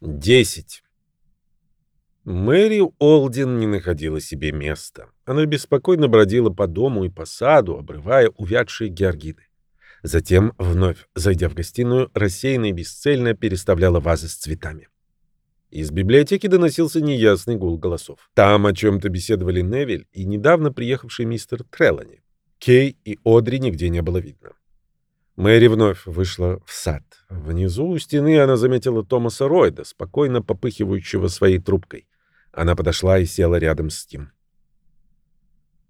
Десять. Мэри Олдин не находила себе места. Она беспокойно бродила по дому и по саду, обрывая увядшие георгины. Затем, вновь зайдя в гостиную, рассеянно и бесцельно переставляла вазы с цветами. Из библиотеки доносился неясный гул голосов. Там о чем-то беседовали Невиль и недавно приехавший мистер Трелани. Кей и Одри нигде не было видно. Мэри вновь вышла в сад. Внизу у стены она заметила Томаса Ройда, спокойно попыхивающего своей трубкой. Она подошла и села рядом с ним.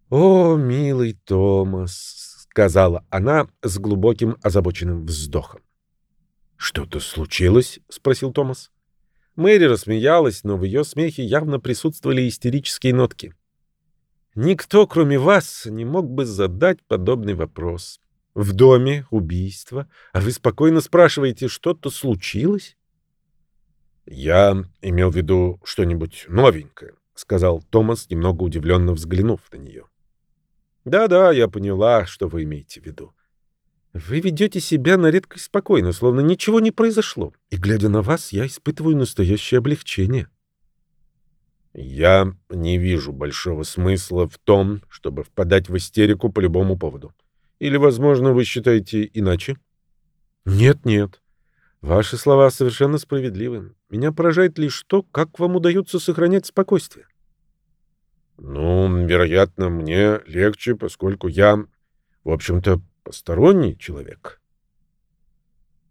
«О, милый Томас», — сказала она с глубоким озабоченным вздохом. «Что-то случилось?» — спросил Томас. Мэри рассмеялась, но в ее смехе явно присутствовали истерические нотки. «Никто, кроме вас, не мог бы задать подобный вопрос. В доме убийство, а вы спокойно спрашиваете, что-то случилось?» «Я имел в виду что-нибудь новенькое», — сказал Томас, немного удивленно взглянув на нее. «Да-да, я поняла, что вы имеете в виду. Вы ведете себя на редкость спокойно, словно ничего не произошло, и, глядя на вас, я испытываю настоящее облегчение». «Я не вижу большого смысла в том, чтобы впадать в истерику по любому поводу. Или, возможно, вы считаете иначе?» «Нет-нет. Ваши слова совершенно справедливы. Меня поражает лишь то, как вам удается сохранять спокойствие. Ну, вероятно, мне легче, поскольку я, в общем-то, посторонний человек.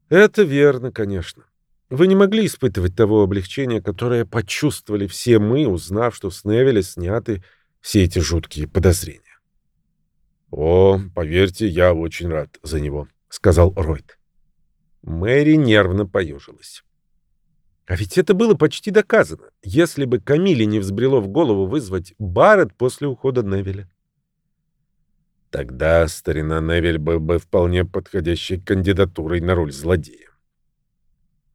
Это верно, конечно. Вы не могли испытывать того облегчения, которое почувствовали все мы, узнав, что с Невеля сняты все эти жуткие подозрения. «О, поверьте, я очень рад за него», — сказал Ройд. Мэри нервно поежилась. А ведь это было почти доказано, если бы Камиле не взбрело в голову вызвать Барретт после ухода Невеля. Тогда старина Невель был бы вполне подходящей кандидатурой на роль злодея.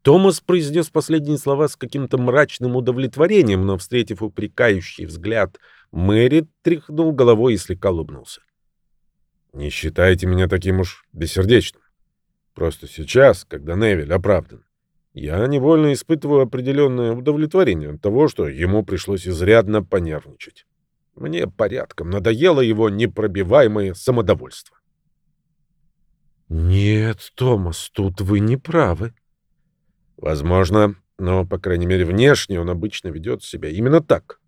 Томас произнес последние слова с каким-то мрачным удовлетворением, но, встретив упрекающий взгляд, Мэри тряхнул головой и слегка улыбнулся. «Не считайте меня таким уж бессердечным. Просто сейчас, когда Невиль оправдан, я невольно испытываю определенное удовлетворение от того, что ему пришлось изрядно понервничать. Мне порядком надоело его непробиваемое самодовольство. «Нет, Томас, тут вы не правы». «Возможно, но, по крайней мере, внешне он обычно ведет себя именно так.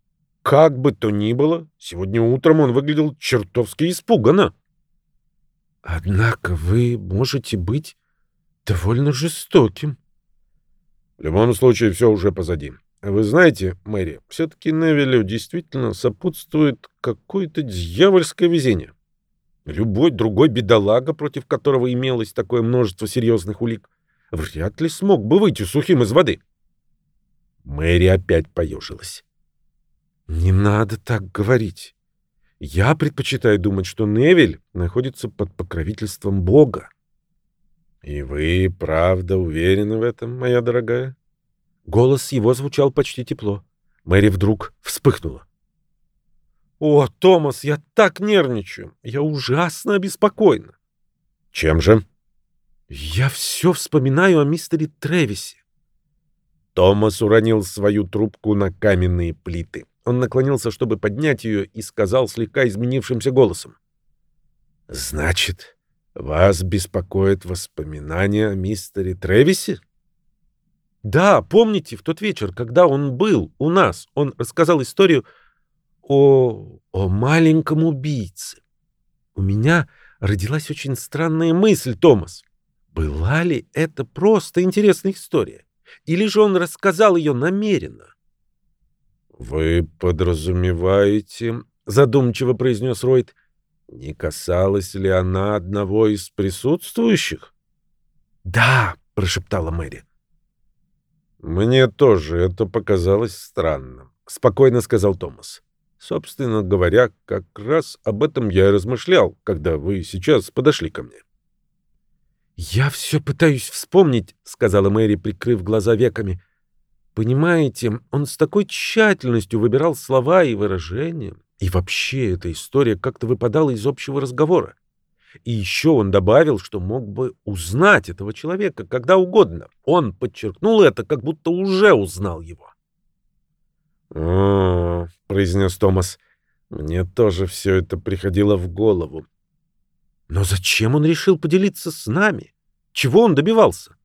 Как бы то ни было, сегодня утром он выглядел чертовски испуганно». Однако вы можете быть довольно жестоким. В любом случае, все уже позади. Вы знаете, Мэри, все-таки Невилю действительно сопутствует какое-то дьявольское везение. Любой другой бедолага, против которого имелось такое множество серьезных улик, вряд ли смог бы выйти сухим из воды. Мэри опять поежилась. «Не надо так говорить. Я предпочитаю думать, что Невиль находится под покровительством Бога. И вы правда уверены в этом, моя дорогая? Голос его звучал почти тепло. Мэри вдруг вспыхнула. «О, Томас, я так нервничаю! Я ужасно обеспокоена!» «Чем же?» «Я все вспоминаю о мистере Тревисе». Томас уронил свою трубку на каменные плиты. Он наклонился, чтобы поднять ее, и сказал слегка изменившимся голосом. «Значит, вас беспокоит воспоминания о мистере Тревисе?» «Да, помните, в тот вечер, когда он был у нас, он рассказал историю о... о маленьком убийце. У меня родилась очень странная мысль, Томас. Была ли это просто интересная история? Или же он рассказал ее намеренно? «Вы подразумеваете, — задумчиво произнес Ройд, — не касалась ли она одного из присутствующих?» «Да, — прошептала Мэри. «Мне тоже это показалось странным», — спокойно сказал Томас. «Собственно говоря, как раз об этом я и размышлял, когда вы сейчас подошли ко мне». «Я все пытаюсь вспомнить», — сказала Мэри, прикрыв глаза веками. Понимаете, он с такой тщательностью выбирал слова и выражения. И вообще эта история как-то выпадала из общего разговора. И еще он добавил, что мог бы узнать этого человека когда угодно. Он подчеркнул это, как будто уже узнал его. «О, — произнес Томас, — мне тоже все это приходило в голову. Но зачем он решил поделиться с нами? Чего он добивался?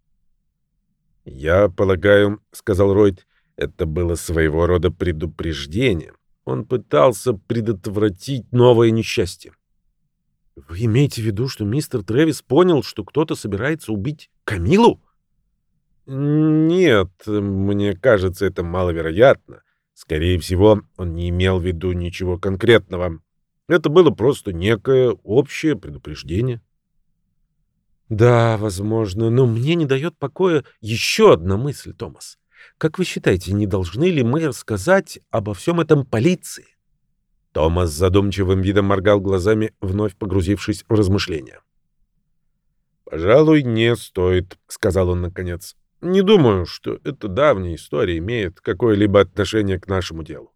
«Я полагаю, — сказал Ройд, — это было своего рода предупреждение. Он пытался предотвратить новое несчастье. Вы имеете в виду, что мистер Трэвис понял, что кто-то собирается убить Камилу? Нет, мне кажется, это маловероятно. Скорее всего, он не имел в виду ничего конкретного. Это было просто некое общее предупреждение. Да, возможно, но мне не дает покоя еще одна мысль, Томас. Как вы считаете, не должны ли мы рассказать обо всем этом полиции? Томас задумчивым видом моргал глазами, вновь погрузившись в размышления. «Пожалуй, не стоит», — сказал он наконец. «Не думаю, что эта давняя история имеет какое-либо отношение к нашему делу.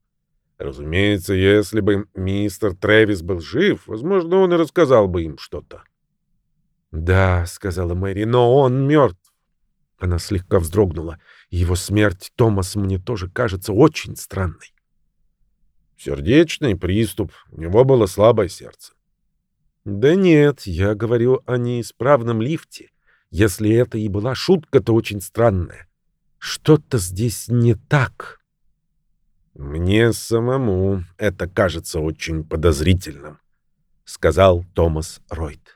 Разумеется, если бы мистер Трэвис был жив, возможно, он и рассказал бы им что-то. «Да», — сказала Мэри, — «но он мертв». Она слегка вздрогнула. Его смерть, Томас, мне тоже кажется очень странной. Сердечный приступ. У него было слабое сердце. Да нет, я говорю о неисправном лифте. Если это и была шутка, то очень странная. Что-то здесь не так. Мне самому это кажется очень подозрительным, сказал Томас Ройд.